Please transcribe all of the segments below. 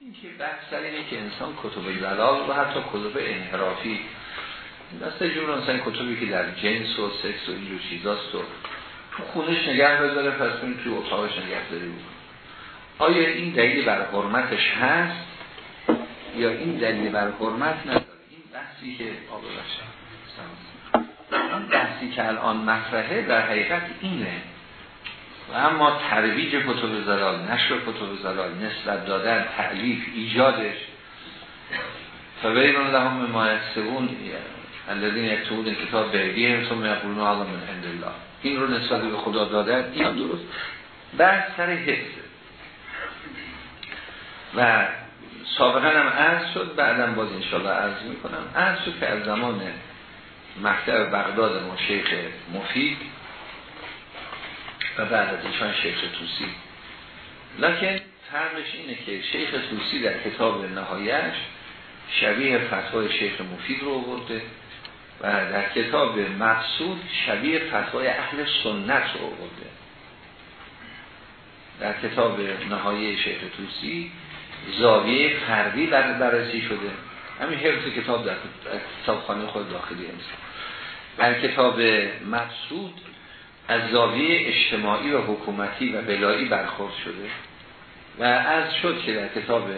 این که بحث اینه که انسان کتب زلال و حتی کتب انحرافی دست جور مثلا کتبی که در جنس و سکس و اینجور چیزاست و تو خونش نگه بذاره پس اون توی اتاقش نگه داری بود آیا این دلیل بر حرمتش هست یا این دلیل بر حرمت نداره؟ این بحثی که این بحثی که الان مطرحه در حقیقت اینه و اما ترویج کتب زلال نشر کتب زلال نسبت دادن تعلیف ایجادش. فبین لهم ما یکسبون الذین یکتبون کتاب بیدیهم ثم یقولون هذا من عند الله. این رو نسبت به خدا دادن این هم درست. بحث سر حفظ. و سابقا هم عرض شد بعدم باز انشاءالله عرض می‌کنم. عرض شد که از زمان مکتب بغداد ما شیخ مفید و بعد از ایشان شیخ توسی لکن فرقش اینه که شیخ توسی در کتاب نهایش شبیه فتوای شیخ مفید رو برده و در کتاب مقصود شبیه فتوای اهل سنت رو برده در کتاب نهایی شیخ توسی زاویه فردی بررسی شده. همین حفظ کتاب در کتابخانه خود داخلی هست. در کتاب مقصود از زاویه اجتماعی و حکومتی و بلایی برخورد شده و از شد که در کتاب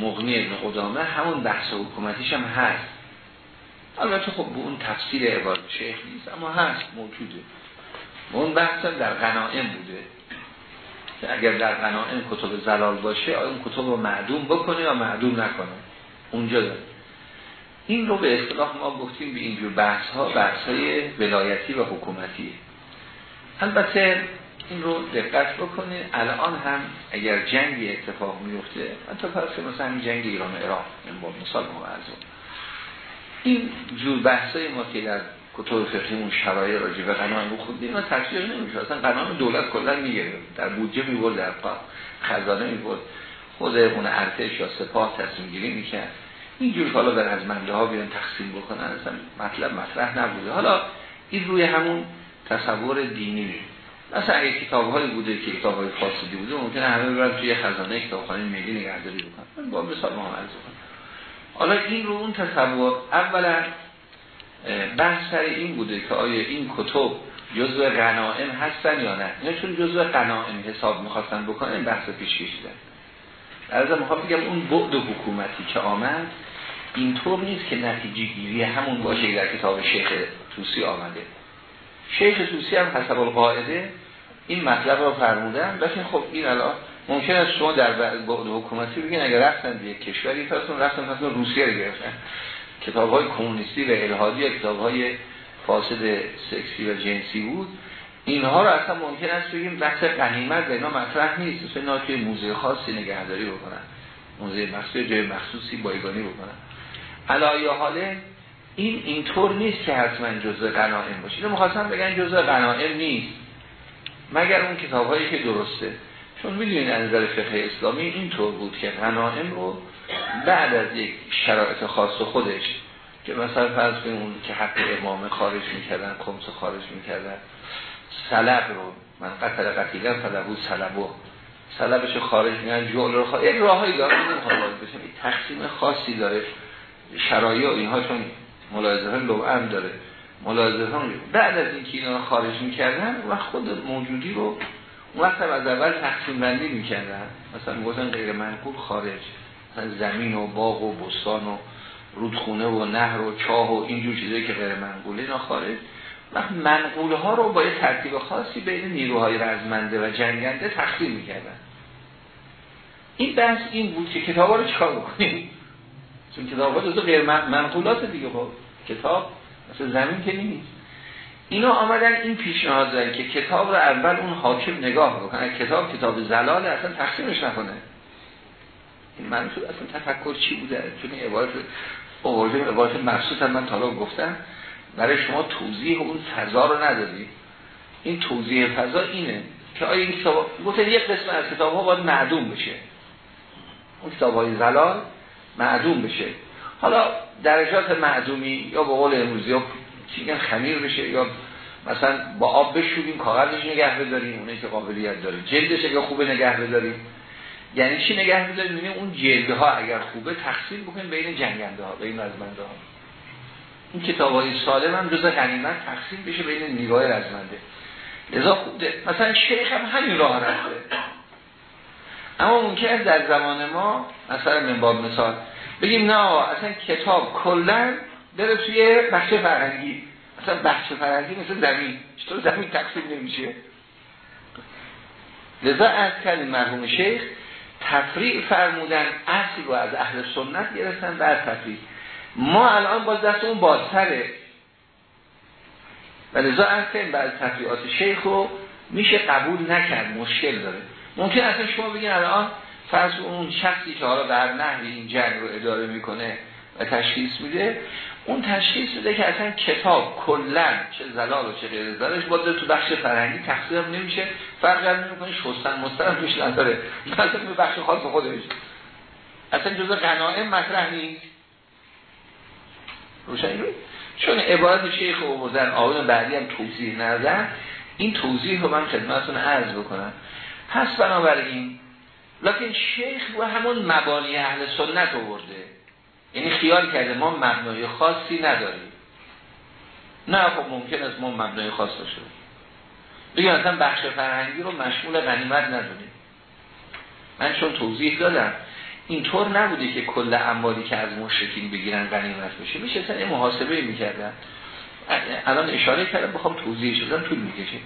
مغنی ابن قدامه همون بحث حکومتیش هم هست. البته خب به اون تفسیر عبارت شیخ نیست اما هست موجوده. اون بحث در غنائم بوده. که اگر در غنائم کتب زلال باشه آیا اون کتب رو معدوم بکنه یا معدوم نکنه؟ اونجا داره. این رو به اصطلاح ما گفتیم به اینجور بحث ها بحث های ولایتی و حکومتی البته این رو دقت بکنه الان هم اگر جنگی اتفاق میفته حتی پس مثلا این جنگ ایران و عراق این با مثال ما این جور بحثای ما که در کتب فقهی اون شرایع راجع به رو خود ما تفسیر نمیشه. اصلا قانون دولت کلا می‌گیره. در بودجه می‌برد در خزانه می‌برد. خود اون ارتش یا سپاه تصمیم گیری می‌کرد. اینجور حالا در از منده ها بیان تقسیم بکنن. اصلا مطلب مطرح نبوده. حالا این روی همون تصور دینی مثلا اگه کتاب هایی بوده که کتاب های فاسدی بوده ممکنه همه برن توی خزانه کتابخانه ملی نگهداری بکنن. با مثال ما عرض حالا این رو اون تصور اولا بحث سر این بوده که آیا این کتب جزء غنائم هستن یا نه. نه چون جزء غنائم حساب می‌خواستن بکنن بحث پیش کشیدن. از می‌خوام بگم اون بعد حکومتی که آمد اینطور نیست که نتیجه گیری همون باشه در کتاب شیخ توسی آمده. شیخ توسی هم حسب القاعده این مطلب رو فرمودن. لیکن خب این الان ممکن است شما در بعد حکومتی بگین اگر رفتن به یک کشوری فرستون رفتن فرستون روسیه رو گرفتن. کتاب های کمونیستی و الهادی کتاب های فاسد سکسی و جنسی بود. اینها رو اصلا ممکن است بگیم بحث قنیمت به اینا مطرح نیست. مثل توی موزه خاصی نگهداری بکنن. موزه مخصوصی جای مخصوصی بایگانی بکنن. علایه حاله این اینطور نیست که حتما جزء قنائم باشه. اینو می‌خواستم بگن جزء قنائم نیست. مگر اون کتابایی که درسته. چون می‌دونین از نظر فقه اسلامی اینطور بود که غنائم رو بعد از یک شرایط خاص خودش که مثلا فرض اون که حق امام خارج می‌کردن کمس خارج می‌کردن سلب رو من قتل قتیلا فلبو سلبو سلبش خارج میگن جول رو خارج یک راهی داره بشه تقسیم خاصی داره شرایع اینها چون ملاحظه های داره. ملاحظه بعد از اینکه اینا رو خارج می‌کردن و خود موجودی رو اون وقت از اول تقسیم بندی می‌کردن. مثلا می‌گفتن غیر منقول خارج. زمین و باغ و بستان و رودخونه و نهر و چاه و اینجور چیزایی که غیر منقوله اینا خارج. وقت منقول ها رو با یه ترتیب خاصی بین نیروهای رزمنده و جنگنده تقسیم می‌کردن. این بحث این بود که کتاب رو چکار بکنیم؟ چون کتاب ها غیر منقولات دیگه خب. کتاب مثل زمین که نیست. اینا آمدن این پیشنهاد دارن که کتاب رو اول اون حاکم نگاه بکنه. کتاب کتاب زلال اصلا تقسیمش نکنه. این منظور اصلا تفکر چی بوده؟ چون عبارت اوورده عبارت مخصوص هم من تالا گفتم. برای شما توضیح اون فضا رو ندادید این توضیح فضا اینه که آیا این کتاب یک قسم از کتاب ها باید معدوم بشه. اون کتاب های زلال معدوم بشه. حالا درجات معدومی یا به قول امروزی چیگن خمیر بشه یا مثلا با آب بشوریم کاغذش نگه بداریم اونه که قابلیت داره. جلدش اگه خوبه نگه بداریم. یعنی چی نگه بداریم؟ یعنی اون جلده ها اگر خوبه تقسیم بکنیم بین جنگنده ها بین رزمنده ها این کتاب های سالم هم جز غنیمت تقسیم بشه بین نیروهای رزمنده. لذا خوبه مثلا شیخ هم همین راه رفته. اما ممکن در زمان ما مثلا من باب مثال بگیم نه اصلا کتاب کلا بره توی بخش فرهنگی. اصلا بخش فرهنگی مثل زمین. چطور زمین تقسیم نمیشه؟ لذا از کردیم مرحوم شیخ تفریع فرمودن اصل رو از اهل سنت گرفتن در تفریع. ما الان باز دست اون بازتره. و لذا از بعد تفریعات شیخ رو میشه قبول نکرد مشکل داره. ممکن اصلا شما بگین الان فرض اون شخصی که حالا در نحوی این جنگ رو اداره می‌کنه و تشخیص میده اون تشخیص میده که اصلا کتاب کلا چه زلال و چه غیر زلالش با تو بخش فرهنگی تقسیم نمیشه. فرق نمی‌کنه شستن مسترم میش نداره مثلا به بخش خاص خودش. اصلا جزء قناعه مطرح نیست. روشن چون عبارت شیخ و آقایون بعدی هم توضیح نردن این توضیح رو من خدمتتون عرض بکنم. پس بنابراین لکن شیخ و همون مبانی اهل سنت آورده. یعنی خیال کرده ما مبنای خاصی نداریم. نه خب ممکن است ما مبنای خاص داشته بگیم اصلا بخش فرهنگی رو مشمول غنیمت ندونیم من چون توضیح دادم اینطور نبوده که کل اموالی که از مشرکین بگیرن غنیمت بشه. میشه اصلا محاسبه می‌کردن. الان اشاره کردم بخوام توضیح شدن طول می‌کشه.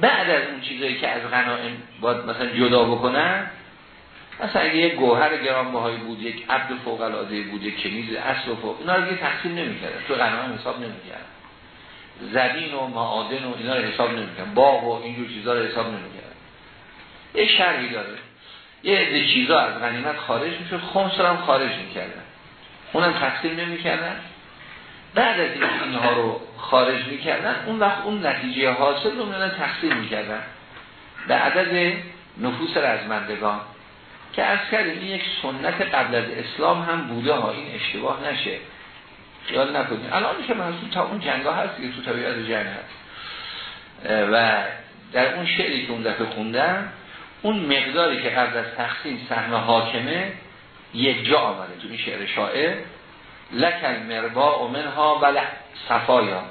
بعد از اون چیزایی که از غنائم باید مثلا جدا بکنن مثلا اگه یک گوهر گرانبهایی بود یک عبد فوق العاده بود یک کنیز اصل و فوق اینا رو تقسیم نمی‌کردن. تو غنائم حساب نمی‌کردن. زمین و معادن و اینا رو حساب نمی‌کردن. باغ و اینجور چیزا رو حساب نمی‌کردن. یه شرحی داره. یه عده چیزا از غنیمت خارج می‌شد. خمس هم خارج می‌کردن. اونم تقسیم نمی‌کردن. بعد از اینکه اینها رو خارج می‌کردن اون وقت اون نتیجه حاصل رو میدن تقسیم می‌کردن. به عدد نفوس رزمندگان که از کردیم این یک سنت قبل از اسلام هم بوده ها. این اشتباه نشه. خیال نکنید. الان که منصوب تا اون جنگ ها هست که تو طبیعت جنگ هست. و در اون شعری که اون دفعه خوندم اون مقداری که قبل از تقسیم سهم حاکمه یک جا آمده تو این شعر شاعر. لکل مربا و منها و صفایا.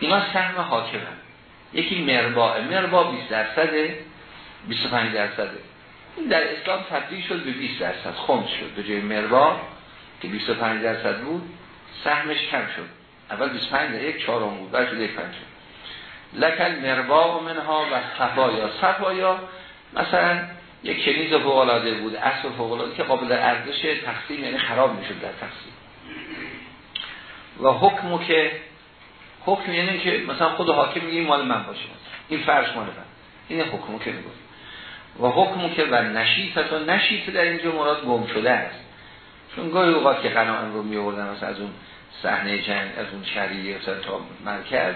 اینا سهم حاکمه یکی مربا مربا 20 درصده 25 درصده این در اسلام تبدیل شد به 20 درصد خمس شد. به جای مربا که 25 درصد بود سهمش کم شد. اول 25 در یک چهارم بود بعد شد یک پنج لکل مربا و منها و صفایا. صفایا مثلا یک کنیز فوقلاده بود اصل فوقلاده که قابل ارزش تقسیم یعنی خراب می‌شد در تقسیم. و حکمو که حکم یعنی که مثلا خود حاکم میگه مال من باشه. این فرش مال من. این حکمو که میگه. و حکمو که و نشیفت و نشیفت در اینجا مراد گم شده است. چون گاهی اوقات که قناعن رو میوردن از اون صحنه جنگ از اون شریعه تا مرکز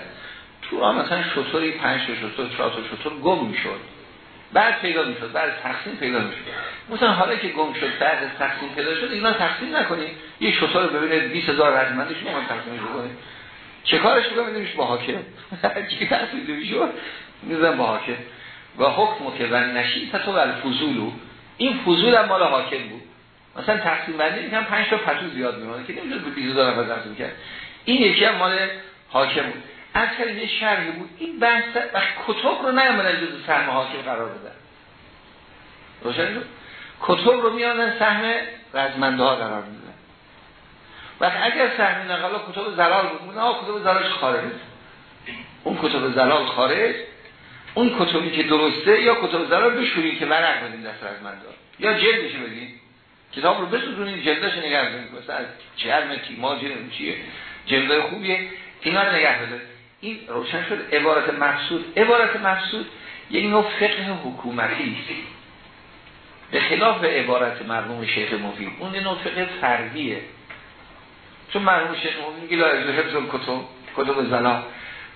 تو مثلا شطوری پنج شطور چهار شطور گم می‌شد. بعد پیدا می‌شد بعد تقسیم پیدا می‌شد. مثلا حالا که گم شد بعد تقسیم پیدا شد اینا تقسیم نکنید یه شطور رو ببینید 20000 رزمندش شما تقسیم کنید چه کارش بکنید با حاکم چی تقسیم می‌شد می‌ذارم با حاکم و حکم که و نشیطت و الفضولو. این فضول هم مال حاکم بود. مثلا تقسیم بندی می‌کنم 5 تا پتو زیاد میمونه که نمیشه به 20000 نفر تقسیم کرد. این یکی هم مال حاکم بود. از یه شرحی بود. این بحث و کتب رو نیامدن جز سهم حاکم قرار بدن. روشن کتب رو میانن سهم رزمنده ها قرار میدن و اگر سهم نقلا کتب زلال بود نه کتب زلالش خارج اون کتب زلال خارج اون کتبی که درسته یا کتب زلال بشورید که ورق بدین دست رزمنده یا جلدش بدین. کتاب رو بسوزونید جلدش نگه دارید مثلا از چرم تیما جلد چیه؟ جلدای خوبیه. اینا رو نگه این روشن شد. عبارت مقصود. عبارت مقصود یک نوع فقه حکومتی به خلاف عبارت مرموم شیخ مفید. اون یه نوع فقه فردیه. چون مرموم شیخ مفید میگه لازم حفظ کتب کتب زلا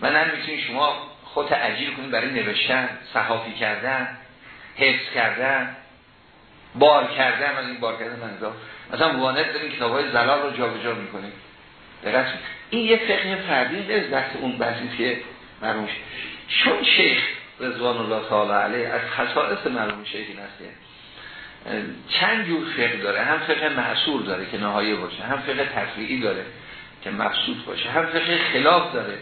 و نمی‌تونید شما خود عجیل کنید برای نوشتن صحافی کردن حفظ کردن بار کردن از این بار کردن منظور مثلا موانت دارین کتاب های زلال رو جابجا می‌کنید این یه فقه فردی از دست اون بحثی که مرحوم چون شیخ رضوان الله تعالی علیه از خصائص مرحوم شیخ این چند جور فقه داره؟ هم فقه معصور داره که نهایه باشه هم فقه تفریعی داره که مقصود باشه هم فقه خلاف داره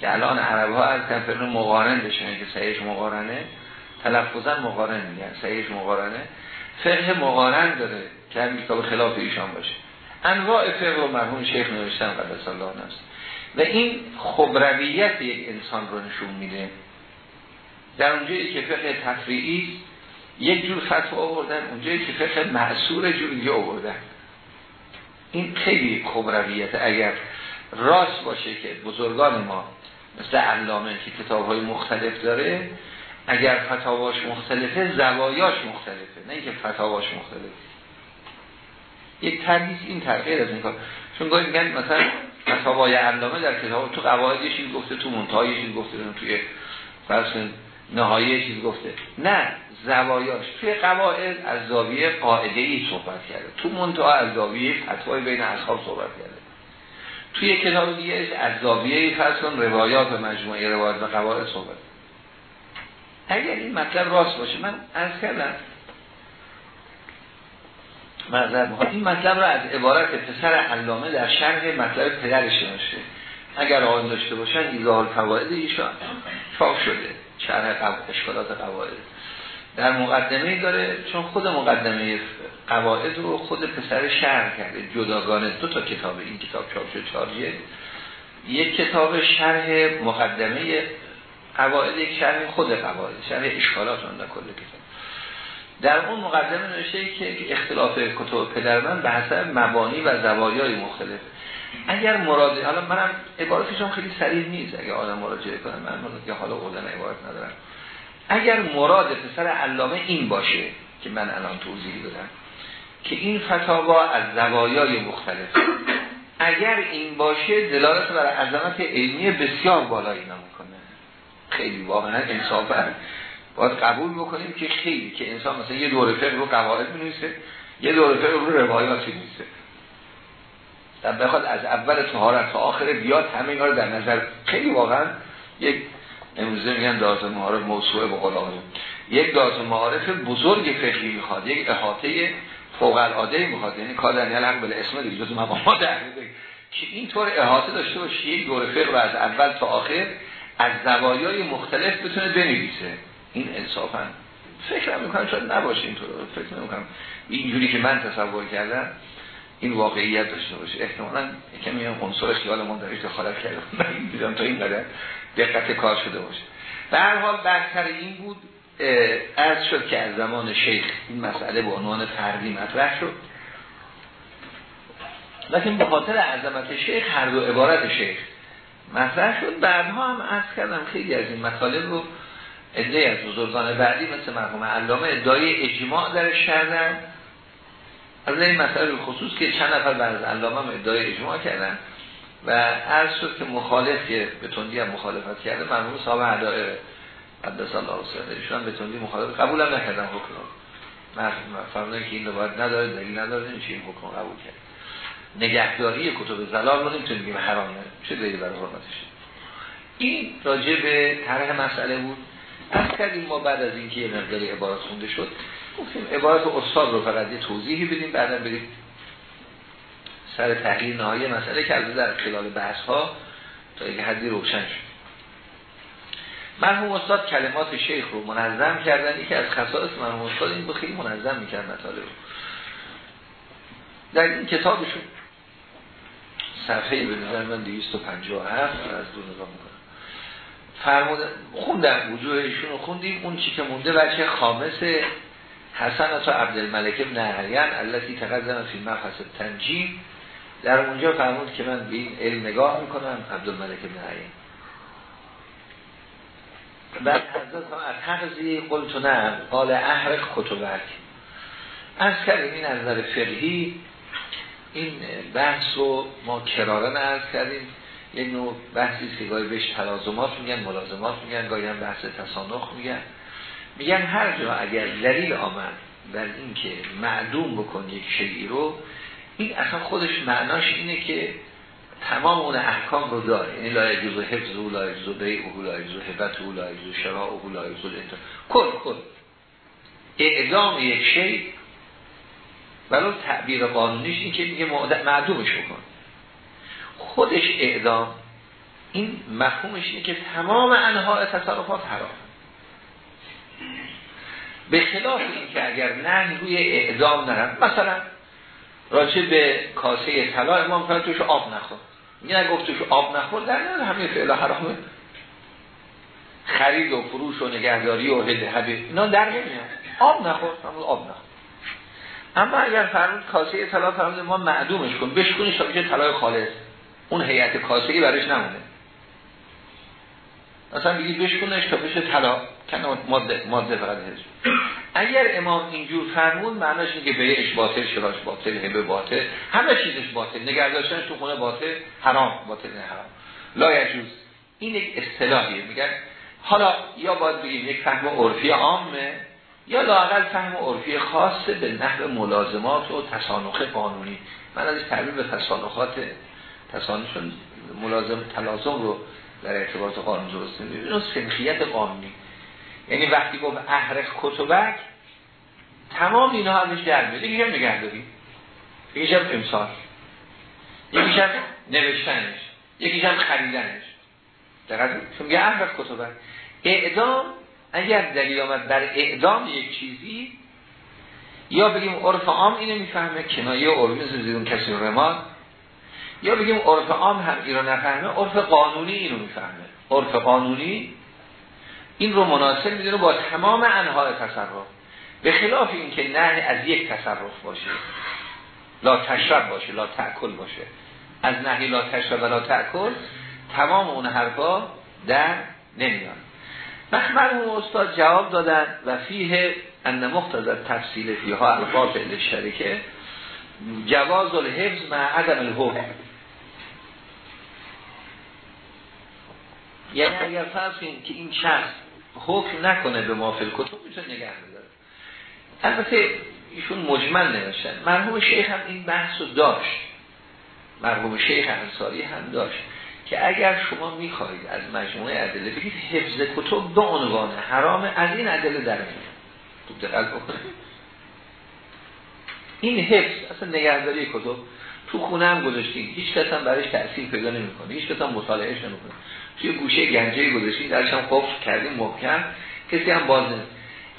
که الان عرب ها از فقه مقارن بشن که صحیحش مقارنه تلفظا مقارن میگن صحیحش مقارنه. فقه مقارن داره که هم کتاب خلاف ایشان باشه. انواع فقه و مرحوم شیخ نوشتن قدس الله نفس. و این خبرویت یک انسان رو نشون میده. در اونجایی که فقه تفریعی یک جور فتوا آوردن اونجایی که فقه معصور جور دیگه آوردن. این خیلی کبرویت اگر راست باشه که بزرگان ما مثل علامه که کتاب های مختلف داره اگر فتاواش مختلفه زوایاش مختلفه نه اینکه فتاواش مختلفه. یک ترمیز این تغییر از این کار. چون گاهی میگن مثلا فتاوای علامه در کتاب تو قواعدش این گفته تو منتهایش این گفته توی فرض نهایی چیز گفته. نه زوایاش. توی قواعد از زاویه قاعده ای صحبت کرده. تو منتها از زاویه فتوای بین اصحاب صحبت کرده. توی کتاب دیگه از زاویه فرض کن روایات و مجموعه روایات و قواعد صحبت اگر این مطلب راست باشه من از کردم این مطلب را از عبارت پسر علامه در شرح مطلب پدرش نوشته. اگر آن داشته باشن ایزال فواید ایشان چاپ شده. شرح اشکالات قواعد. در مقدمه داره چون خود مقدمه قواعد رو خود پسر شرح کرده جداگانه دو تا کتاب این کتاب چاپ شده چارجه یک. کتاب شرح مقدمه قواعد یک شرح خود قواعد شرح اشکالات اون کل کتاب. در اون مقدمه نوشته که اختلاف کتاب پدر من به حسب مبانی و زوایای مختلف. اگر مراد حالا منم عبارتشون خیلی سریع نیست اگر آدم مراجعه کنم من که حالا قولن عبارت ندارم. اگر مراد پسر علامه این باشه که من الان توضیح دادم که این فتاوا از زوایای مختلف. اگر این باشه دلالت بر عظمت علمی بسیار بالایی نمی‌کنه خیلی واقعا انصافا. باید قبول بکنیم که خیلی که انسان مثلا یه دور فقه رو قواعد می‌نویسه یه دور فقه رو روایات می‌نویسه. در بخواد از اول تهارت تا آخر بیاد همه اینا رو در نظر خیلی واقعا یک امروزه میگن دارت معارف موسوعه به قول یک دارت معارف بزرگ فقهی می‌خواد یک احاطه فوق العاده می‌خواد. یعنی کار در حق بل اسم دیگه جز مقامات که اینطور احاطه داشته باشه یک دور فقه رو از اول تا آخر از زوایای مختلف بتونه بنویسه. این انصافا فکر می‌کنم شاید نباشه اینطور فکر نمی‌کنم. اینجوری که من تصور کردم این واقعیت داشته باشه. احتمالاً کمی عنصر خیال ما درش دخالت کردم من دیدم تا این قدر دقت کار شده باشه. به هر حال بحثر این بود از شد که از زمان شیخ این مسئله به عنوان فردی مطرح شد. لیکن به خاطر عظمت شیخ هر دو عبارت شیخ مطرح شد. بعدها هم از کردم خیلی از این مطالب رو ادعای از بزرگان بعدی مثل مرحوم علامه ادعای اجماع درش کردن از این مسئله خصوص که چند نفر بعد از علامه ادعای اجماع کردن و عرض شد که مخالف که به تندی هم مخالفت کرده مرحوم صاحب هدائر قدس الله سره ایشون به تندی مخالفت قبول هم نکردن حکم. رو فرمودن که این باید نداره دلیل نداره نمیشه این حکم قبول کرد. نگهداری کتب زلال رو نمی‌تونیم بگیم حرامه چه دلیل برای حرمتش؟ این راجع به طرح مسئله بود. از کردیم ما بعد از اینکه یه مقداری عبارت خونده شد عبارت استاد رو فقط یه توضیحی بدیم بعدا بریم سر تحلیل نهایی مسئله کرده در خلال بحث ها تا یک حدی روشن شد. مرحوم استاد کلمات شیخ رو منظم کردن. یکی از خصائص مرحوم استاد این خیلی منظم می‌کرد مطالب رو. در این کتابشون صفحه به نظر من 257 از دو نگاه می‌کنم. فرموده خوندم وجوهشون رو خوندیم. اون چی که مونده بچه خامس حسن تا عبدالملک ابن عریان التي تقدم فی مبحث تنجیم در اونجا فرمود که من به این علم نگاه می‌کنم عبدالملک ابن عریان بعد حضرت از حقضی قلت نه قال احرق کتبک. از کردیم این از نظر فقهی این بحث رو ما کرارن از کردیم. یه نوع بحثی که گاهی بهش تلازمات میگن ملازمات میگن گاهی هم بحث تصانخ میگن. میگن هر جا اگر دلیل آمد در این که معدوم بکن یک شیعی رو این اصلا خودش معناش اینه که تمام اون احکام رو داره. یعنی لا یجوز حفظ او لا یجوز بیع او لا یجوز حبت او لا یجوز شراع او لا یجوز کل کل اعدام یک شی ولو تعبیر قانونیش این که میگه معدومش بکن. خودش اعدام این مفهومش اینه که تمام انواع تصرفات حرام. به خلاف این که اگر نه روی اعدام نرم مثلا راجع به کاسه طلا امام فرد توش آب نخور. میگن گفت توش آب نخور در نه همین فعل حرامه. خرید و فروش و نگهداری و هده اینا در نمیاد. آب نخور آب نخور. اما اگر فرمود کاسه طلا فرمود ما معدومش کن بشکنیش تا بشه طلای خالص. اون هیئت کاسه ای برش نمونه. مثلا بگید بشکنش تا بشه طلا. کنه ماده ماده فقط اگر امام اینجور فرمود معناش اینه که بیعش باطل شراش باطل هبه باطل. همه چیزش باطل. نگرداشتنش تو خونه باطل حرام. باطل نه حرام. لا یجوز. این یک اصطلاحیه. میگن حالا یا باید بگیم یک فهم عرفی عامه یا لاقل فهم عرفی خاص به نحو ملازمات و تصانخ قانونی. من از تعبیر به تصانخات تصانخشون ملازم تلازم رو در ارتباط قانون درست اینو سنخیت قانونی. یعنی وقتی گفت احرق کتبک تمام اینا ازش در میاد. یکیش هم نگهداری. یکیش هم امسال. هم نوشتنش. یکیش هم خریدنش. دقیقا چون میگه احرق کتبک. اعدام اگر دلیل آمد در اعدام یک چیزی یا بگیم عرف عام اینو می‌فهمه کنایه عرفی مثل زیرون کسی رمان یا بگیم عرف عام هم ایرا نفهمه عرف قانونی اینو می‌فهمه. عرف قانونی این رو مناسب می‌دونه با تمام انواع تصرف. به خلاف این که نه از یک تصرف باشه لا تشرب باشه لا تأکل باشه. از نهی لا تشرب و لا تأکل تمام اون حرفا در نمیان مرحوم استاد جواب دادن و فیه ان مختزر تفصیل فیها الفاظ شریکه جواز الحفظ مع عدم الحکم یعنی اگر فرض که این شخص حکم نکنه به مافل کتب می‌تونه نگه بداره البته ایشون مجمل نوشتن. مرحوم شیخ هم این بحث رو داشت. مرحوم شیخ انصاری هم داشت که اگر شما می‌خواهید از مجموعه ادله بگید حفظ کتب به عنوان حرام از این ادله در میاد بکنید. این حفظ اصلا نگهداری کتب تو خونه هم گذاشتین. هیچ کس هم برایش تأثیر پیدا نمی‌کنه. هیچ کس هم مطالعهش نمی‌کنه. توی گوشه گنجه گذاشتین درش هم قفل کردیم محکم کسی هم باز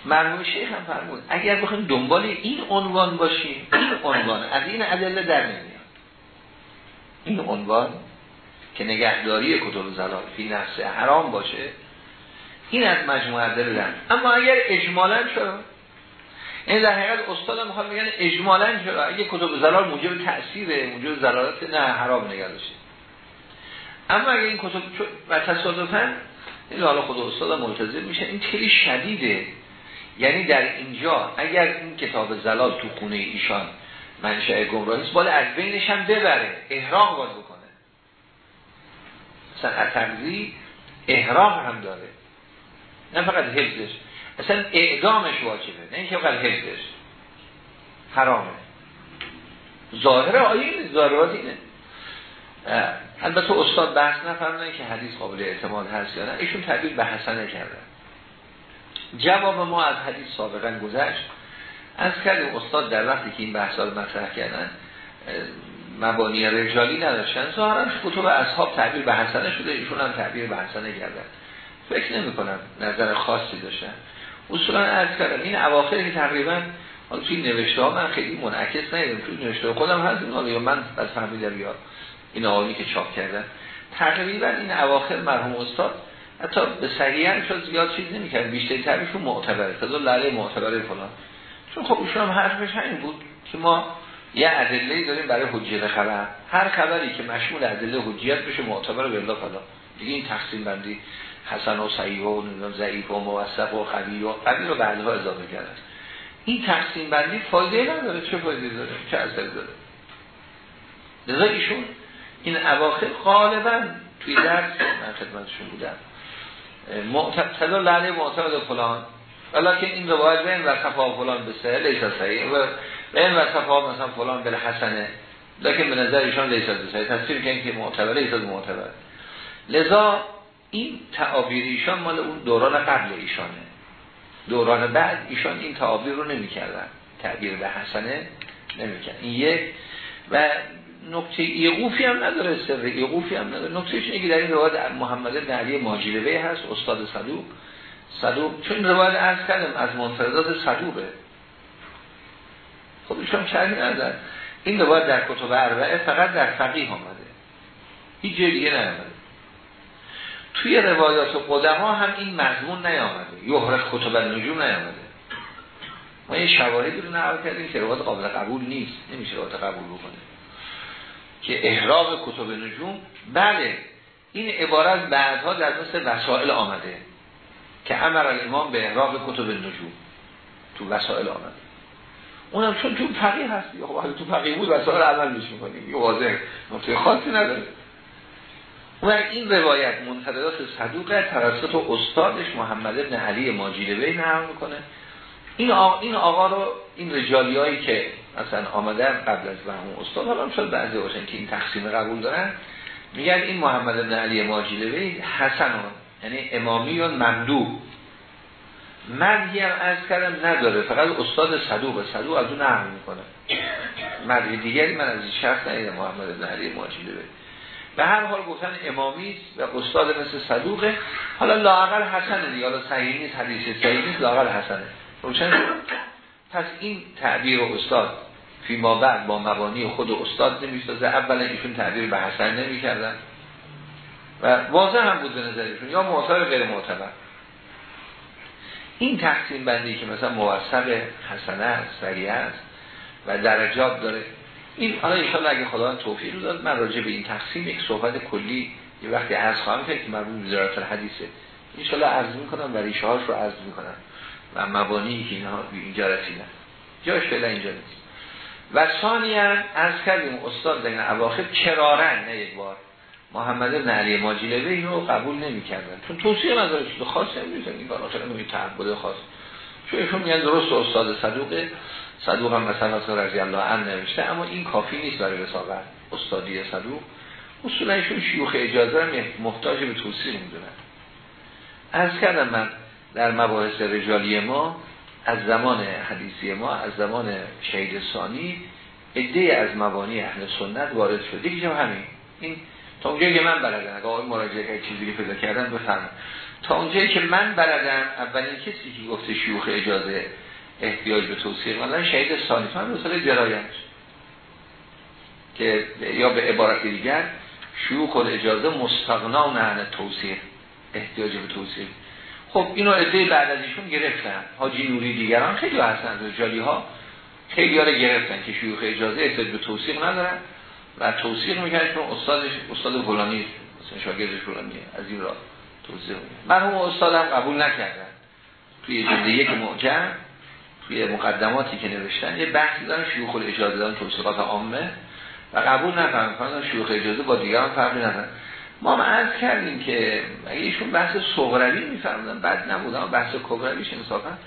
مرحوم شیخ هم فرمود اگر بخوایم دنبال این عنوان باشیم این عنوان از این ادله در نمیاد. این عنوان که نگهداری کتب زلال فی نفس حرام باشه این از مجموعه در اما اگر اجمالا چرا این در حقیقت استاد می‌خواد بگن اجمالا چرا اگه کتب زلال موجب تأثیره موجب زلالت نه حرام نگه داشته. اما اگه این کتب و تصادفا این حالا خود استاد ملتزم میشه این خیلی شدیده. یعنی در اینجا اگر این کتاب زلال تو خونه ایشان منشأ گمراهی است باید از بینش هم ببره احرام باید بکنه. مثلا اتمزی احرام هم داره. نه فقط حفظش. اصلا اعدامش واجبه نه اینکه فقط حفظش. حرامه. ظاهر آیه ظاهرات اینه. البته استاد بحث نفرمونه که حدیث قابل اعتماد هست یا نه. ایشون تعبیر به حسنه کردن جواب ما از حدیث سابقا گذشت. از کردیم استاد در وقتی که این بحث رو مطرح کردن مبانی رجالی نداشتن. ظاهرا کتب اصحاب تعبیر به حسنه شده ایشون هم تعبیر به حسنه کردن فکر نمی کنم نظر خاصی داشتن. اصولا از کردم این اواخر که تقریبا توی نوشته ها من خیلی منعکس نیدم. توی نوشته خودم هست یا من از فهمیدم یا این آقایی که چاپ کردن. تقریبا این اواخر مرحوم استاد حتی به صحیح شد زیاد چیز نمی‌کرد بیشتر تعریفشون معتبره. تازه لاله معتبره فلان. چون خب ایشون هم حرفش همین بود که ما یه ادله داریم برای حجیت خبر هر خبری که مشمول ادله حجیت بشه معتبر بالله فلا دیگه این تقسیم بندی حسن و صحیح و ضعیف و موثق و قوی و قوی رو بعدها اضافه کردن. این تقسیم بندی فایده نداره. چه فایده داره؟ چه اثر داره؟ لذا ایشون این اواخر غالبا توی درس من خدمتشون بودم. معتقد لعنه معتقد فلان. ولیکن این روایت بین و صفا فلان به سه لیس صحیح. و بین و صفا مثلا فلان به حسنه. لیکن به نظر ایشان لیست صحیح. تصویر کنید که معتبره ایست معتبر لذا این تعابیر ایشان مال اون دوران قبل ایشانه. دوران بعد ایشان این تعابیر رو نمی‌کردن. تعبیر به حسنه نمی‌کردن. این یک. و نکته ایقوفی هم نداره سر ایقوفی هم نداره. نکته اینه که در این روایت محمد بن علی ماجیلوی هست استاد صدوق. صدوق چون روایت عرض کردم از منفردات صدوقه. خب ایشان شرحی نداره. این روایت در کتب اربعه فقط در فقیه آمده. هیچ جای دیگه نیامده. توی روایات قدما هم این مضمون نیامده. یهرق کتب نجوم نیامده. ما یه شواهدی رو نقل کردیم که روایت قابل قبول نیست. نمیشه روایت قبول بکنه. که احراب کتب نجوم بله این عبارت بعدها در مثل وسائل آمده که امر الامام به احراب کتب نجوم. تو وسائل آمده. اونم چون تو فقیه هستی خب تو فقیه بود وسائل عمل میش می‌کنیم یه واضح نقطه خاصی نداره. و این روایت منتددات صدوق توسط استادش محمد بن علی ماجیلوی نقل می‌کنه. این آقا, این آقا رو این رجالی هایی که مثلا آمدن قبل از همون استاد حالا شد بعضی باشن که این تقسیم قبول دارن میگن این محمد بن علی ماجیلوی حسن یعنی امامی و ممدو مدهی هم از کردم نداره فقط استاد صدوق صدوق از اون نقل می‌کنه. مدهی دیگری من از این شخص ندیدم محمد بن علی ماجیلوی به هر حال گفتن امامی و استاد مثل صدوقه. حالا لاقل حسنه دیگه حالا صحیح نیست حدیث صحیح نیست لاقل حسنه. روشن پس این تعبیر استاد فی ما بعد با مبانی خود استاد نمی‌سازه. اولا ایشون تعبیر به حسن نمی کردن و واضح هم بود به نظرشون. یا معتبر غیر معتبر این تقسیم بندی که مثلا موثق حسنه است سریع است و درجات داره. این حالا ان اگه خداوند توفیق رو داد من راجع به این تقسیم یک صحبت کلی یه وقتی عرض خواهم کرد که مربوط به وزارت الحدیثه. ان شاء الله عرض می‌کنم و ریشه رو عرض می‌کنم. و مبانی که اینها اینجا رسیدن. جاش فعلا اینجا نیست. و ثانیا از کردیم استاد در اواخر کرارن نه یک بار محمد بن علی ماجلوی اینو قبول نمی‌کردن. چون توصیه مدارش تو خاص نمی‌دونن این کار آخر تعبد خاص. چون ایشون میگن درست استاد صدوق صدوق هم مثلا مثلا رضی الله عنه نوشته اما این کافی نیست برای رسالت استادی صدوق. اصولا ایشون شیوخ اجازه هم محتاج به توصیه می‌دونن. از کردم من در مباحث رجالی ما از زمان حدیثی ما از زمان شهید ثانی عده از مبانی اهل سنت وارد شد. یکی همین. این تا اونجایی که من بلدم اگه آقای مراجعه چیزی که پیدا کردن بفرمایید تا اونجایی که من بلدم اولین کسی که گفته شیوخ اجازه احتیاج به توصیه مثلا شهید ثانی. من مثلا جرایت که یا به عبارت دیگر شیوخ اجازه مستقنا نه توصیه احتیاج به توصیه. خب اینو عده بعد از ایشون گرفتن. حاجی نوری دیگران خیلی هستن رجالی ها خیلی ها گرفتن که شیوخ اجازه احتیاج به توصیق ندارن. و توصیق می‌کنن چون استادش استاد فلانی مثلا شاگردش فلانیه از این را توصیق مرحوم استاد هم قبول نکردن. توی جلد یک معجم توی مقدماتی که نوشتن یه بحثی دارن شیوخ اجازه دارن توصیقات عامه. و قبول نکردن شیوخ اجازه با دیگران فرقی ندارن. ما عرض کردیم که اگه ایشون بحث صغروی میفرمودن بد نبود اما بحث کبرویش انصافا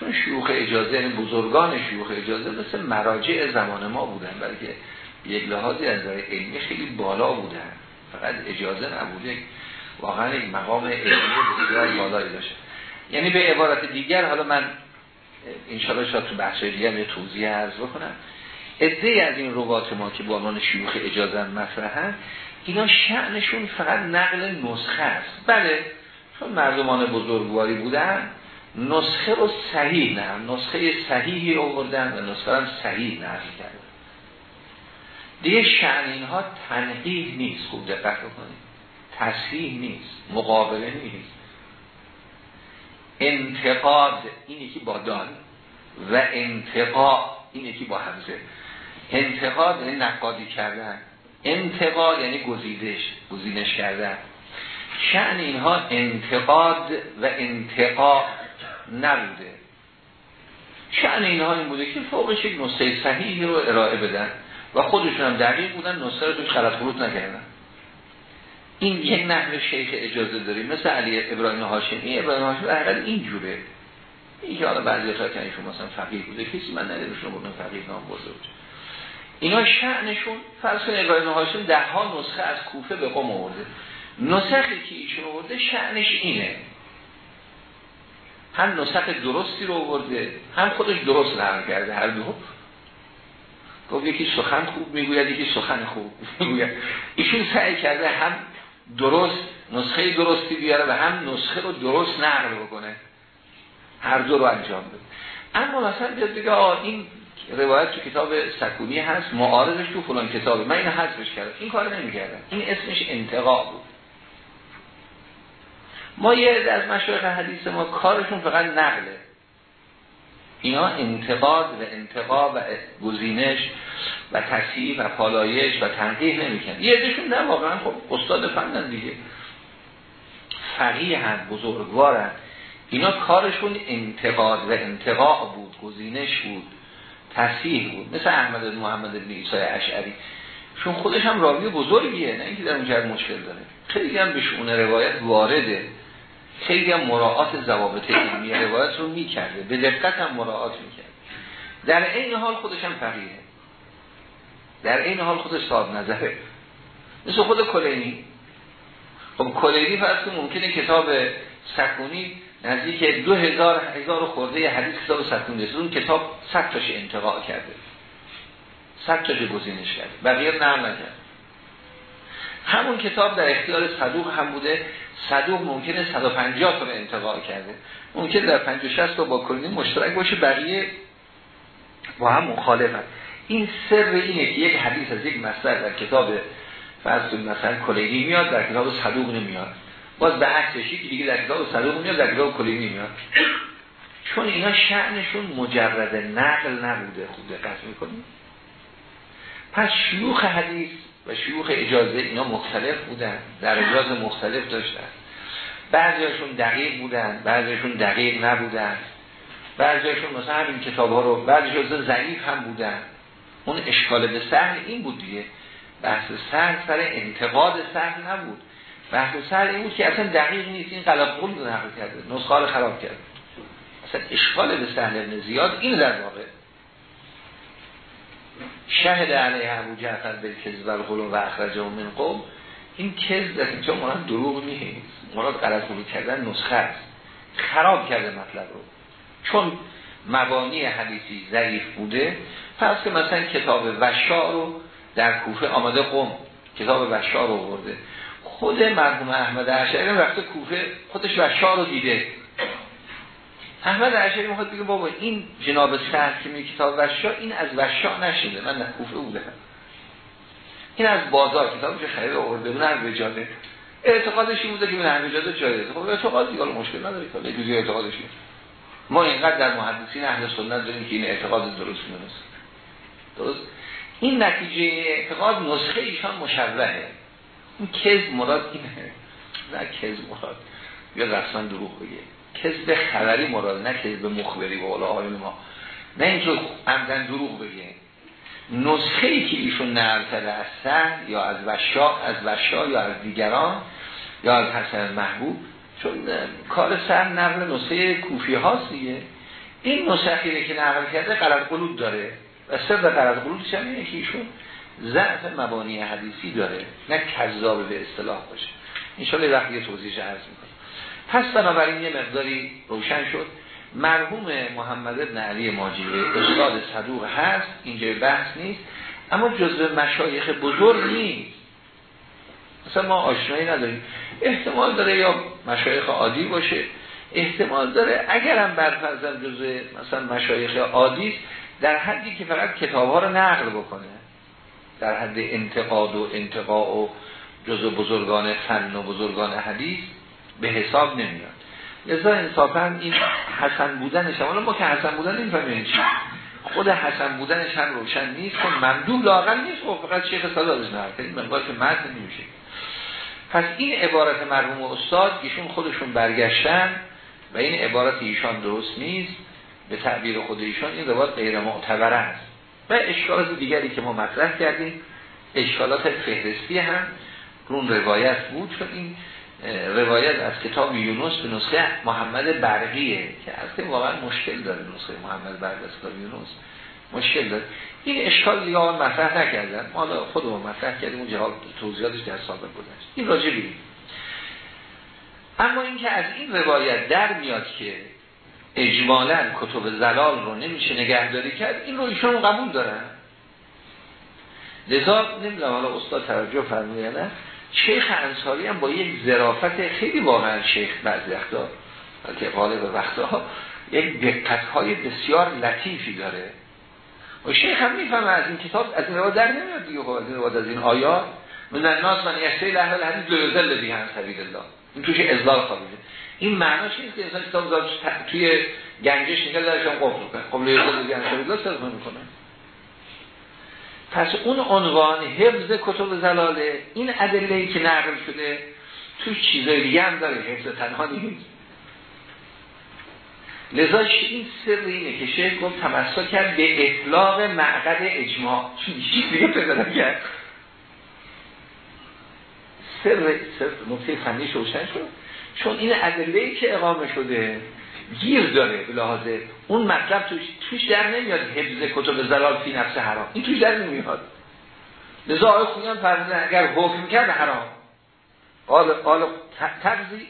چون شیوخ اجازه یعنی بزرگان شیوخ اجازه مثل مراجع زمان ما بودن بلکه یک لحاظی از نظر علمی خیلی بالا بودن. فقط اجازه نبوده واقعا یک مقام علمی بسیار بالایی داشت. یعنی به عبارت دیگر حالا من انشاءالله شاید تو بحث دیگر یه توضیح عرض بکنم. عده از این روات ما که با عنوان شیوخ اجازه مطرحن اینا شعنشون فقط نقل نسخه است. بله چون مردمان بزرگواری بودن نسخه رو صحیح نه نسخه صحیحی آوردن و نسخه هم صحیح نقل کردن. دیگه شعن اینها تنقیح نیست خوب دقت بکنید. تصحیح نیست مقابله نیست. انتقاد این یکی با دان و انتقا این یکی با همزه. انتقاد یعنی نقادی کردن. انتقاد یعنی گزیدش گزینش کردن. شعن اینها انتقاد و انتقا نبوده. شعن اینها این بوده که فوقش یک نسخه صحیحی رو ارائه بدن و خودشون هم دقیق بودن نسخه رو توش خلط خلوط نکردن. این یک نقل شیخ اجازه داریم مثل علی ابراهیم هاشمی ابراهیم هاشمی این اینجوره این که حالا بعضی تا کنیشون مثلا فقیه بوده کسی من ندیدم شما بودن فقیه نام بوده اینا شعنشون فرض کنید ابراهیم هاشم ده ها نسخه از کوفه به قم آورده. نسخی که ایشون آورده شعنش اینه. هم نسخ درستی رو آورده هم خودش درست نقل کرده هر دو. گفت یکی سخن خوب می‌گوید یکی سخن خوب می‌گوید. ایشون سعی کرده هم درست نسخه درستی بیاره و هم نسخه رو درست نقل بکنه. هر دو رو انجام بده. اما مثلا بیاد بگه آه این روایت تو کتاب سکونی هست معارضش تو فلان کتابه من این حذفش کردم. این کار نمی‌کردم. این اسمش انتقا بود. ما یه از مشایخ حدیث ما کارشون فقط نقله اینا انتقاد و انتقا و گزینش و تصحیح و پالایش و تنقیح نمیکن یه ازشون نه واقعا. خب استاد فنن دیگه. فقیه هم بزرگوارن. اینا کارشون انتقاد و انتقا بود گزینش بود. تصحیح بود. مثل احمد محمد بن عیسی اشعری. چون خودش هم راوی بزرگیه نه اینکه در اونجا مشکل داره. خیلی هم به روایت وارده. خیلی هم مراعات ضوابط علمی روایت رو می‌کرده. به دقت هم مراعات می‌کرده. در این حال خودش هم فقیه. در این حال خودش صاحب نظره. مثل خود کلینی. خب کلینی فرض ممکنه کتاب سکونی نزدیک دو هزار هزار خورده حدیث کتاب سکونی اون کتاب صد تاش انتقاء کرده. صد تاش گزینش کرده. بقیه نقل نکرد. همون کتاب در اختیار صدوق هم بوده. صدوق ممکنه 150 تا رو انتقاء کرده. ممکن در 50 60 تا با کلینی مشترک باشه. بقیه با هم مخالفن. این سر اینه که یک حدیث از یک مصدر در کتاب فرض مثلا کلینی میاد در کتاب صدوق نمیاد. باز به عکسش که دیگه در کتاب صدوق میاد در کتاب کلینی میاد. چون اینا شعنشون مجرد نقل نبوده خوب دقت می‌کنیم پس شیوخ حدیث و شیوخ اجازه اینا مختلف بودن در اجازه مختلف داشتن. بعضیشون دقیق بودن بعضیشون دقیق نبودن. بعضیشون مثلا همین کتاب ها رو بعضیشون ضعیف هم بودن. اون اشکال به سهل این بود دیگه. بحث سهل سر انتقاد سهل نبود. بحث سهل این بود که اصلا دقیق نیست این قلب قول رو نقل کرده نسخه خراب کرده. اصلا اشکال به سهل ابن زیاد این در واقع. شهد علیه ابو جعفر به کذب الغلو و اخرجه من قوم. این کذب در اینجا مراد دروغ نیست مراد غلط قلو کردن نسخه است. خراب کرده مطلب رو. چون مبانی حدیثی ضعیف بوده پس که مثلا کتاب وشا رو در کوفه آمده قوم کتاب وشا رو برده خود مرحوم احمد عشری رفته کوفه خودش وشا رو دیده. احمد عشری می‌خواد بگه بابا این جناب سهر که می کتاب وشا این از وشا نشده من در کوفه بوده این از بازار کتابش خرید آورده اون هر وجاده اعتقادش این بوده که من هر وجاده جایده خب اعتقاد دیگه مشکل نداره که جزئی اعتقادش ما اینقدر در محدثین اهل سنت داریم که این اعتقاد درست نیست. درست؟ این نتیجه اعتقاد نسخه ایشان مشوهه. این کذب مراد اینه. نه کذب مراد. یا رسما دروغ بگه. کذب خبری مراد نه کذب مخبری و حال ما. نه اینکه عمدن دروغ بگه. نسخه ای که ایشون نقل کرده از سهل یا از وشا از وشا یا از دیگران یا از حسن محبوب چون کار سر نقل نسخه کوفی هاست دیگه. این نسخه که نقل کرده قلب قلود داره. و سر قلب قلودش هم اینه که ایشون ضعف مبانی حدیثی داره. نه کذاب به اصطلاح باشه. انشالله وقتی یه توضیحش عرض می‌کنم. پس بنابراین یه مقداری روشن شد. مرحوم محمد ابن علی ماجیه استاد صدوق هست. اینجا بحث نیست. اما جزء مشایخ بزرگ نیست. مثلا ما آشنایی نداریم. احتمال داره یا مشایخ عادی باشه. احتمال داره اگرم برفرزن جزء مثلا مشایخ عادی در حدی که فقط کتاب ها رو نقل بکنه. در حد انتقاد و انتقاء و جزء بزرگان فن و بزرگان حدیث به حساب نمیاد. لذا انصافا این حسن بودنش حالا ما که حسن بودن نمی‌فهمیم چی؟ خود حسن بودنش هم روشن نیست که ممدوح لاغل نیست. خب فقط شیخ صدادش نه این مقدار که متن نمیشه. پس این عبارت مرحوم استاد ایشون خودشون برگشتن و این عبارت ایشان درست نیست. به تعبیر خود ایشان این روایت غیر معتبر است. و اشکالات دیگری که ما مطرح کردیم اشکالات فهرستی هم رون روایت بود چون این روایت از کتاب یونس به نسخه محمد برقیه که از واقعا مشکل داره نسخه محمد برقی از کتاب یونس. مشکل داره. این اشکال دیگه آن مطرح نکردن. ما خودمون مطرح کردیم اون جهاد توضیحاتش در سابق گذشت. این راجع اما اینکه از این روایت در میاد که اجمالا کتب زلال رو نمیشه نگهداری کرد این رو ایشون قبول دارن. لذا نمی‌دونم حالا استاد توجه فرموده نه. شیخ انصاری هم با یک ظرافت خیلی واقعا شیخ بعضی وقتا که غالب وقتا یک دقت های بسیار لطیفی داره. و شیخ هم می‌فهمه از این کتاب از این در نمیاد دیگه. خب از این از این آیات. من الناس من یشتری لحظه الحدیث لیوزل دیگه هم سبیل الله. این توش ازلال این معناش نیست که انسان کتاب دار توی گنجش نگه دارشان قفل کنه هم سبیل الله صرف می‌کنه. پس اون عنوان حفظ کتب زلاله این ادله که نقل شده توی چیزای دیگه هم داره حفظ تنها نیست. لذا این سر اینه که شیخ گفت تمسا کرد به اطلاق معقد اجماع. چون چیز دیگه پیدا کرد سر سر نقطه فنی روشن شد. چون این ادله که اقامه شده گیر داره به اون مطلب توش, توش در نمیاد حفظ کتب زلال فی نفس حرام. این توش در نمیاد. لذا آقای خویان فرمودن اگر حکم کرد حرام. قال قال تقضی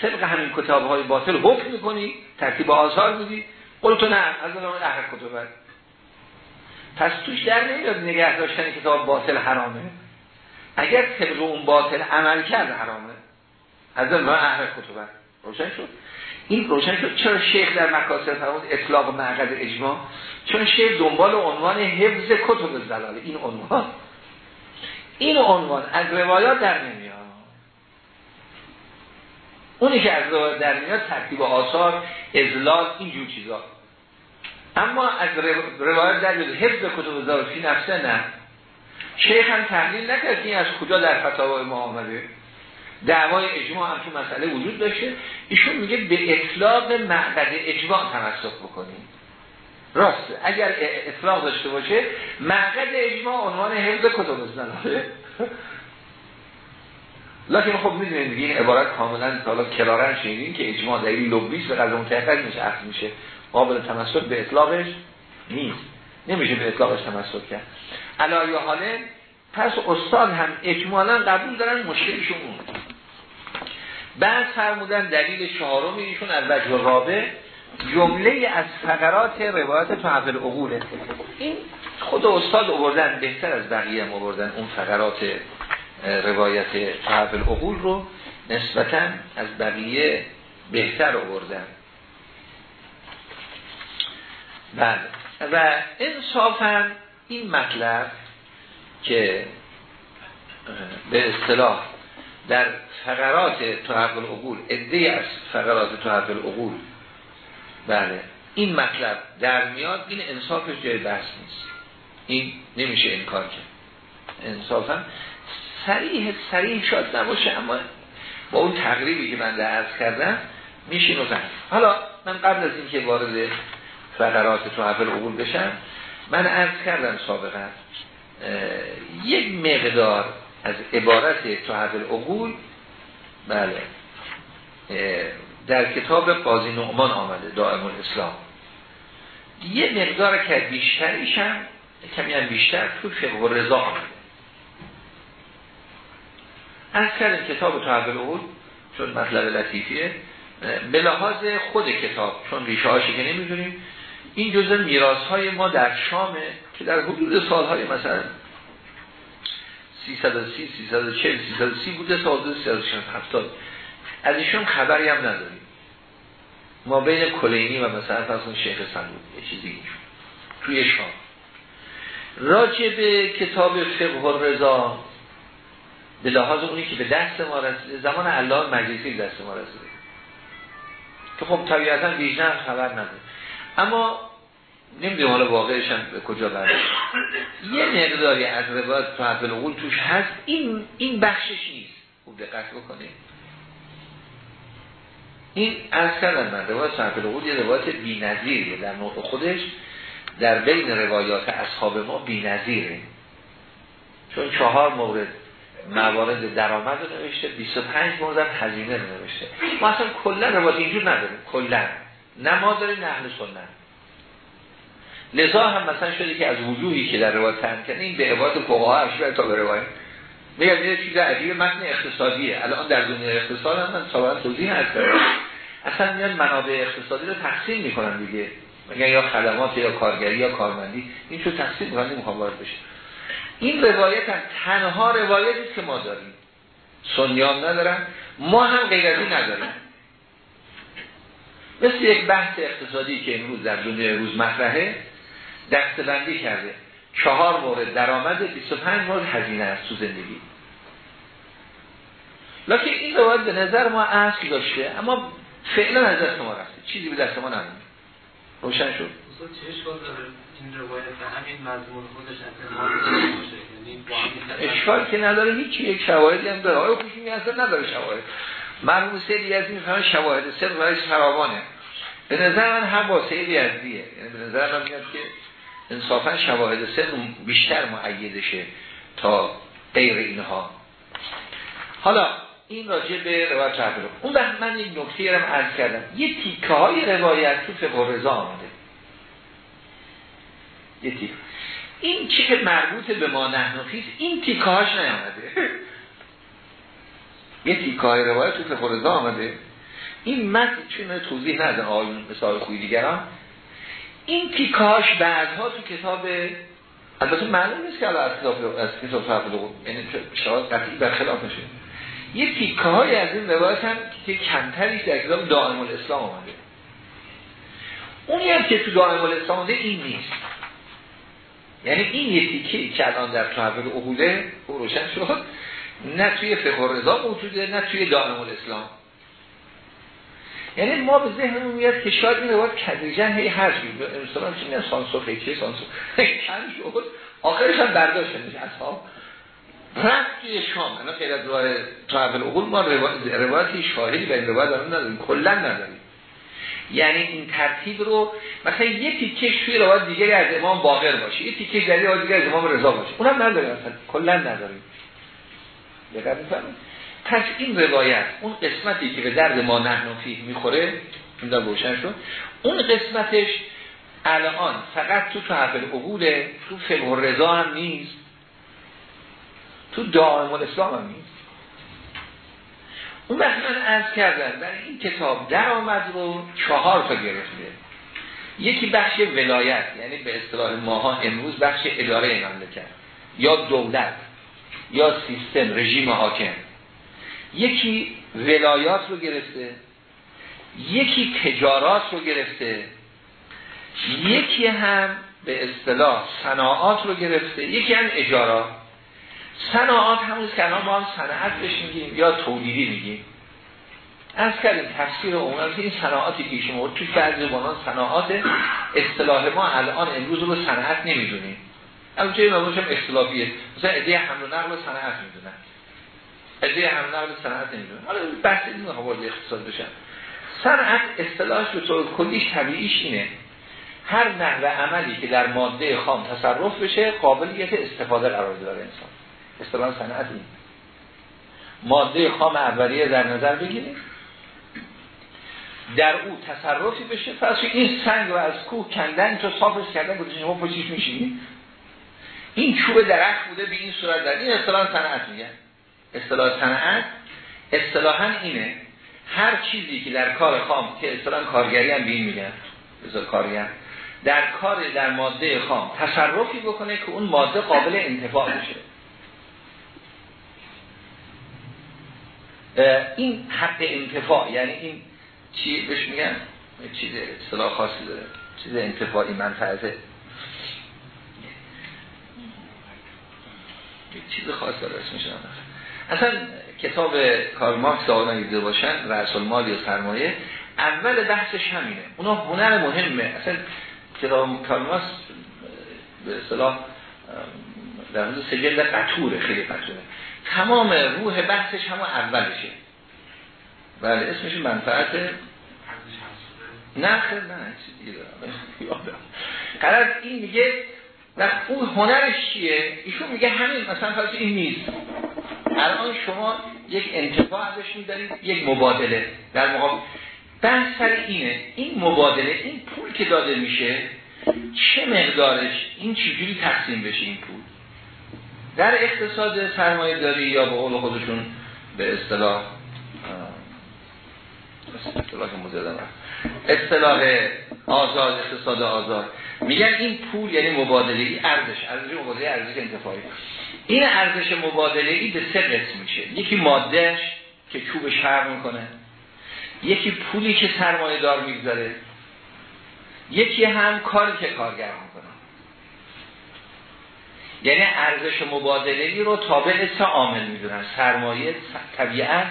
طبق همین کتاب های باطل حکم می‌کنی ترتیب آثار میدی. قول تو نه از اون اهل کتب پس توش در نمیاد نگه داشتن کتاب باطل حرامه. اگر طبق اون باطل عمل کرد حرامه. از اون اهل کتب روشن شد. این روشن شد. چرا شیخ در مکاسب فرمود اطلاق معقد اجماع؟ چون شیخ دنبال عنوان حفظ کتب زلاله این عنوان. این عنوان از روایات در نمیاد. اونی که از روایات در میاد ترتیب آثار ازلال اینجور چیزا. اما از روایات در میاد حفظ کتب زلاله فی نفسه نه. شیخ هم تحلیل نکرد این از کجا در فتاوای ما آمده. دعوای اجماع هم تو مسئله وجود داشته. ایشون میگه به اطلاق معقد اجماع تمسک بکنیم. راسته. اگر اطلاق داشته باشه معقد اجماع عنوان حفظ کتب زلاله لکن خب می‌دونید دیگه این عبارت کاملا حالا کرارن شنیدین که اجماع دلیل لبیس به قضا متحقق میشه اخذ میشه. قابل تمسک به اطلاقش نیست. نمیشه به اطلاقش تمسک کرد. علایه حاله پس استاد هم اجمالا قبول دارن مشکلشون اون بعد فرمودن دلیل چهارم ایشون از وجه رابع جمله از فقرات روایت تحفل عقوله. این خود استاد آوردن بهتر از بقیه هم آوردن اون فقرات روایت تحفل عقول رو نسبتا از بقیه بهتر آوردن. بله. و انصافا این مطلب که به اصطلاح در فقرات تحقل العقول ادهی از فقرات تحقل العقول. بله. این مطلب در میاد این انصافش جای بحث نیست. این نمیشه انکار کرد. انصافا سریح سریح شاد نباشه اما با اون تقریبی که من عرض کردم میشین و حالا من قبل از اینکه وارد فقرات العقول بشم من عرض کردم سابقا یک مقدار از عبارت تحقل العقول بله. در کتاب قاضی نعمان آمده دائم الاسلام. یه مقدار که بیشتریش هم کمی هم بیشتر تو فقه رضا آمده. از کردن کتاب تحقل اول چون مطلب لطیفیه به لحاظ خود کتاب چون ریشه هاشی که نمی‌دونیم این جزء میراث های ما در شامه که در حدود سالهای مثلا 330 340 330 بوده تا حدود 370 از ایشون خبری هم نداریم. ما بین کلینی و مثلا فرض شیخ صندوق یه چیزی توی شام. راجع به کتاب فقه رضا به لحاظ اونی که به دست ما رسیده زمان الله مجلسی دست ما رسیده. که خب طبیعتا ویژن خبر نداره. اما نمی‌دونم حالا واقعش هم به کجا برده یه مقداری از روایت حفل توش هست. این این بخشش نیست. خوب دقت بکنید. این از کردن من روایت صحف العقول یه روایت بی نظیره در نوع خودش در بین روایات اصحاب ما بی نظیره چون چهار مورد موارد درآمد رو نوشته 25 مورد هزینه رو نوشته. ما اصلا کلا روایت اینجور نداریم. کلا. نه ما داریم نه اهل سنت. لذا هم مثلا شده که از وجوهی که در روایت تن کنه این به عبارت فقها اشبه تا به روایت. میگم یه چیز عجیب متن اقتصادیه. الان در دنیا اقتصاد هم من سابقا توضیح هست اصلا میاد منابع اقتصادی رو تقسیم می‌کنن دیگه. میگن یا خدمات یا کارگری یا کارمندی. این چون تقسیم می‌کنن نمی‌خوام بشه این روایت هم تنها روایتی که ما داریم. سنیان ندارن ما هم غیرتی نداریم. مثل یک بحث اقتصادی که امروز در دنیا روز مطرحه دستبندی کرده. چهار مورد درآمد 25 مورد هزینه است تو زندگی. لکه این روایت به نظر ما اصل داشته اما فعلا از دست ما رفته. چیزی به دست ما نمونه روشن شد؟ اشکال که نداره. هیچی یک شواهدی هم داره. آیا خوشی اصلا نداره شواهد. مرموم سیدی از این فهمه شواهد سر برای فراوانه. به نظر من هم با سیدی ازدیه یعنی به نظر من میاد که انصافا شواهد سر بیشتر معیدشه تا غیر اینها. حالا این راجع به روایت رو اون وقت من یک نکته رو عرض کردم. یه تیکه های روایت تو فقه رضا آمده. یه تیکه. این چی که مربوط به ما نحنفیست این تیکه هاش نیامده. یه تیکه های روایت تو فقه رضا آمده. این متن چون توضیح نده آیون مثال خوی دیگران. این تیکاش بعدها تو کتاب البته معلوم نیست که از کتاب از کتاب فرق یعنی شاید قطعی برخلاف نشه یه تیکه از این روایت هم که کمتریش در کتاب دائم الاسلام آمده اونی هم که تو دائم الاسلام آمده این نیست. یعنی این یه تیکه که الان در تحول اقوله روشن شد نه توی فقه رضا موجوده نه توی دائم الاسلام. یعنی ما به ذهنمون میاد که شاید این روایت کدریجن هی چیز مثلا چی نه سانسور چه سانسور. کم شد. آخرش هم برداشت میشه اصحاب رفت توی شام. انا خیلی از راه طرف العقول ما روایتی شاهدی به این روایت دارم نداریم. کلا نداریم. یعنی این ترتیب رو مثلا یه تیکه توی روایت دیگری از امام باقر باشه. یه تیکه در دیگه از امام رضا باشه. اونم نداریم اصلا. کلا نداریم. دقت می‌فهمید پس این روایت اون قسمتی که به درد ما نحنفی می‌خوره در روشن شد اون قسمتش الان فقط تو تحفل عقوله تو فقه رضا هم نیست تو دائم الاسلام هم نیست. اون وقت من ارز کردن برای این کتاب در آمد رو چهار تا گرفته. یکی بخش ولایت یعنی به اصطلاح ماها امروز بخش اداره مملکت یا دولت یا سیستم رژیم حاکم. یکی ولایات رو گرفته یکی تجارات رو گرفته یکی هم به اصطلاح صناعات رو گرفته یکی هم اجارات صناعات همون که الان ما هم صنعت بشیم یا تولیدی میگیم. از کردیم تفسیر عمومی این صناعاتی که شما توی بعضی زبانان صناعات اصطلاح ما الان امروز رو صنعت نمی‌دونیم. البته این هم اختلافیه. مثلا ایده حمل و نقل صنعت می‌دونن. حمل و نقل صنعت نمی‌دونن حالا بحث این وارد اقتصاد بشن صنعت اصطلاحش به طور کلیش طبیعیش اینه. هر نحوه عملی که در ماده خام تصرف بشه قابلیت استفاده قرار داره انسان. اصطلاح صنعت این ماده خام اولیه در نظر بگیریم. در او تصرفی بشه پس این سنگ رو از کوه کندن تو صافش کردن گذاشتن شما پشتیش میشینی. این چوب درخت بوده به این صورت در این اصطلاح صنعت میگن. اصطلاح صنعت اصطلاحا اینه هر چیزی که در کار خام که اصطلاح کارگری هم بین میگن بذار کارگر در کار در ماده خام تصرفی بکنه که اون ماده قابل انتفاع بشه. این حق انتفاع یعنی این چی بهش میگن؟ چیز اصطلاح خاصی داره. چیز انتفاعی منفعته. چیز خاص داره اسمش اصلا کتاب کارل مارکس آقا نگیده باشن رأس المال یا سرمایه اول بحثش همینه. اونا هنر مهمه. اصلا کتاب کارل مارکس به اصطلاح در حدود سجل قطوره خیلی قطوره. تمام روح بحثش همون اولشه. بله اسمش منفعت نه خیلی نه دارم. این میگه و اون هنرش چیه؟ ایشون میگه همین مثلا فرض این نیست. الان شما یک انتفاع ازش میدارید یک مبادله. در مقابل. بحث سر اینه این مبادله این پول که داده میشه چه مقدارش؟ این چجوری تقسیم بشه این پول؟ در اقتصاد سرمایه داری یا به قول خودشون به اصطلاح اصطلاح اصطلاح آزاد اقتصاد آزاد. میگن این پول یعنی مبادله ای ارزش ارزش مبادله ارزش انتفاعی. این ارزش مبادله ای به سه قسم میشه. یکی مادهش که چوبش فرق می‌کنه. یکی پولی که سرمایه دار می‌گذاره. یکی هم کاری که کارگر می‌کنه. یعنی ارزش مبادله ای رو تابع سه عامل می‌دونن. سرمایه طبیعت.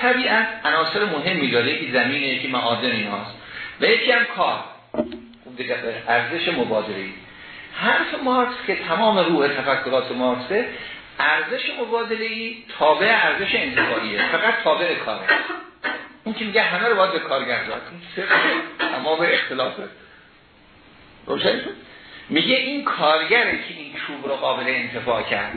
طبیعت عناصر مهمی داره. یکی زمین یکی معادن ایناست. و یکی هم کار. ارزش مبادله. ای حرف مارکس که تمام روح تفکرات مارکسه ارزش مبادله ای تابع ارزش انتفاعیه. فقط تابع کاره. این که میگه همه رو باید به کارگر داد. تمام اختلافه روشن شد؟ میگه این کارگره که این چوب رو قابل انتفاع کرد.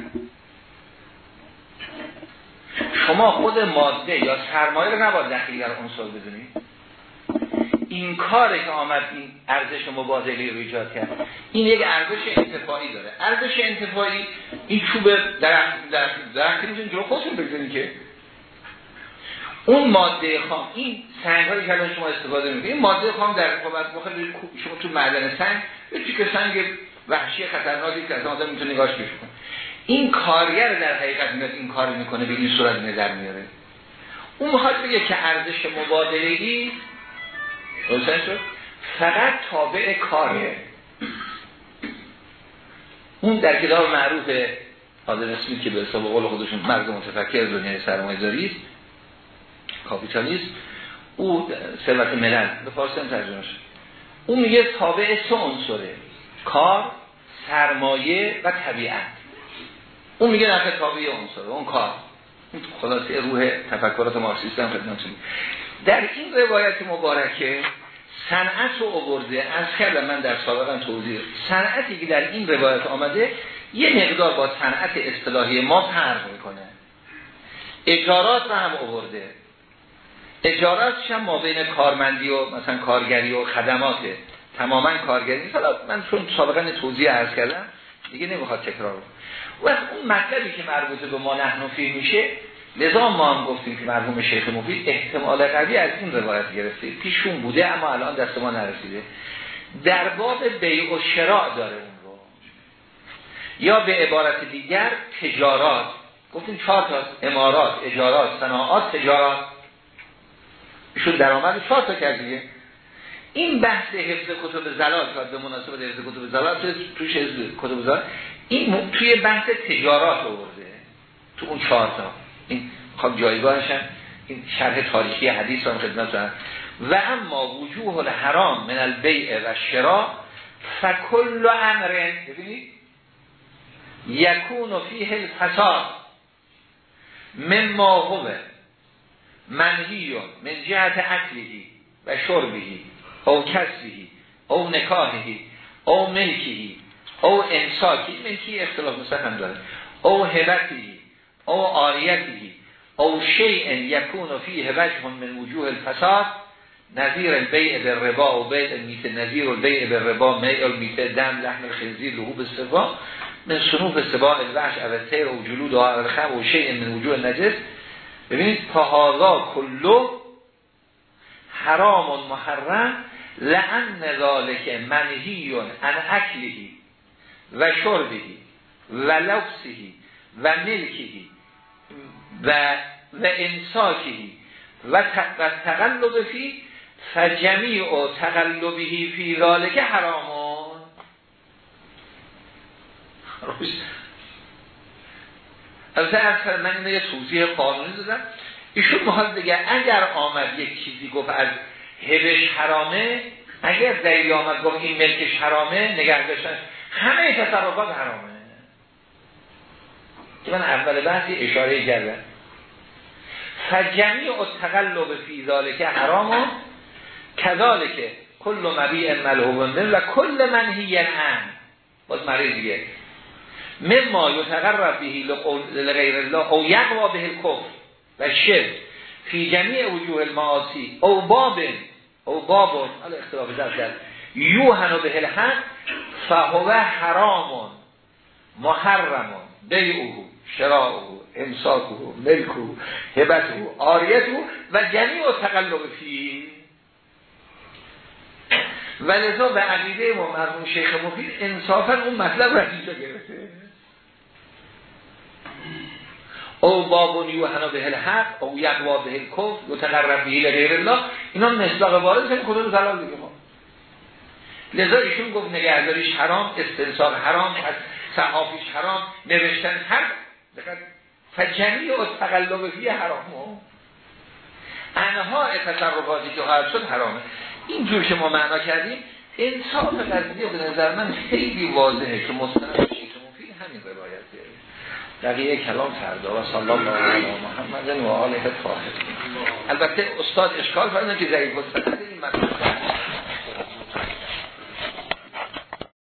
شما خود ماده یا سرمایه رو نباید دخیل در عنصر بدونید. این کاری که آمد این ارزش مبادله رو ایجاد کرد. این یک ارزش انتفاعی داره. ارزش انتفاعی این چوب درخت درخت درخت می‌تونید جلو خودتون بگذارید که اون ماده خام این سنگ هایی که شما استفاده می‌کنید این ماده خام در قوت مخاطب شما تو معدن سنگ یه که سنگ وحشی خطرناکی که از آدم می‌تونه نگاش بشه این کارگر در حقیقت میاد این کار می‌کنه به این صورت نظر میاره. اون می‌خواد بگه که ارزش مبادله روشن شد؟ فقط تابع کاره. اون در کتاب معروف آدم اسمی که به حساب قول خودشون مرد متفکر دنیای سرمایه دارید کاپیتالیسم او ثروت ملل. به فارسی هم ترجمه شد. اون میگه تابع سه عنصره کار سرمایه و طبیعت. اون میگه نفع تابع عنصره اون کار. خلاصه روح تفکرات مارکسیست هم خدمتتون. در این روایت مبارکه صنعت رو آورده. از کردم من در سابقا توضیح. صنعتی که در این روایت آمده یه مقدار با صنعت اصطلاحی ما فرق می‌کنه. اجارات رو هم آورده. اجاراتش هم ما بین کارمندی و مثلا کارگری و خدماته تماما کارگری حالا من چون سابقا توضیح عرض کردم دیگه نمی‌خواد تکرار و اون مطلبی که مربوط به ما نحنفی میشه لذا ما هم گفتیم که مرحوم شیخ مفید احتمال قوی از این روایت گرفته. پیشون بوده اما الان دست ما نرسیده. در باب بیع و شراع داره اون رو. یا به عبارت دیگر تجارات. گفتیم چهار تا امارات اجارات صناعات تجارات. ایشون درآمد چهار تا کرد دیگه. این بحث حفظ کتب زلال که به مناسبت حفظ کتب زلال توش کتب زلال این توی بحث تجارات آورده. تو اون چهار تا. این خب جایگاهش هم این شرح تاریخی حدیث هم خدمت هم و اما وجوه الحرام من البیع و شرا فکل امر ببینید. یکون فیه الفساد مما هو منهی من جهت اکلیهی و شربهی او کسبهی او نکاهی او ملکی او انساکی. ملکی اختلاف مستقیم داره. او هبتی او آریتی او شیء یکون فیه وجه من وجوه الفساد نظیر البیع به ربا و بیع المیت نظیر البیع به ربا میع المیت دم لحم الخنزیر لحوب سبا من صنوف سبا الوحش او تیر و جلود و الخم و شیء من وجوه نجس ببینید فهازا کلو حرام محرم لعن ذالک منهی عن اکلهی و شربهی و لبسهی و ملکهی و و انساکی و تقلب فی فجمیع و تقلبی فی ذالک حرامون از من این یه توضیح قانونی دادم. ایشون محال بگه اگر آمد یک چیزی گفت از هبش حرامه اگر دلیل آمد گفت این ملکش حرامه نگه داشتن همه تصرفات حرامه. که من اول بحثی اشاره کردم. فجمیع تقلب فی ذالک حرام کذالک کل مبیع ملعوب و کل منهی عن باز مریض دیگه. مما یتقرب بهی لغیر الله او یقوا به الکفر و شرک فی جمیع وجوه المعاصی او باب او باب حالا اختلاف یوهن به الحق فهوه حرامون محرمون بیعه. شراعه امساکه ملکه هبته آریته و جمیع و تقلب فی. و لذا به عقیده ما مرمون شیخ مفید انصافا اون مطلب اینجا گرفته. او بابون یوحنا به الحق او یقوا به الکف یتقرب به غیر الله. اینا مصداق وارد کنیم کدوم زلال دیگه ما لذا ایشون گفت نگهداریش حرام استنساق حرام از صحافیش حرام نوشتن هر فجمی و تقلب حرام انها تصرفاتی که خواهد شد حرامه. اینجور که ما معنا کردیم انصاف قضیه به نظر من خیلی واضحه که مستند شیخ مفید همین روایت بقیه کلام فردا و صلی الله علیه محمد و آله طاهر البته استاد اشکال فرمودن که ضعیف مستند این مطلب.